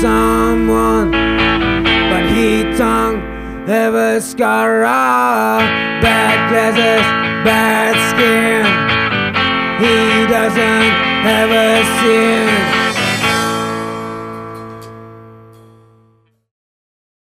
someone, but he tongue ever scar bad glasses, bad skin. He doesn't ever sin.